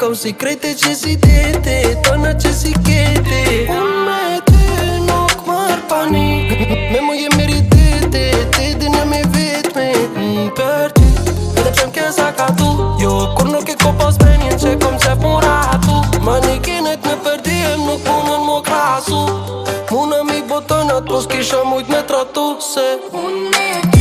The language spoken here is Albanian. Kom si krejte që si tete Tona që si kete Unë me ty nuk marrë pani Me mu meri tete Te dhe në me vetme mm, Për ty Vete qëm ke sa ka tu Jo, kur nuk e ko pas penjen Që kom se pura tu Ma një kinet me Em Nuk punën mu krasu Muna mi botonat Po s'kisha mujt me tratu Se Unë me ty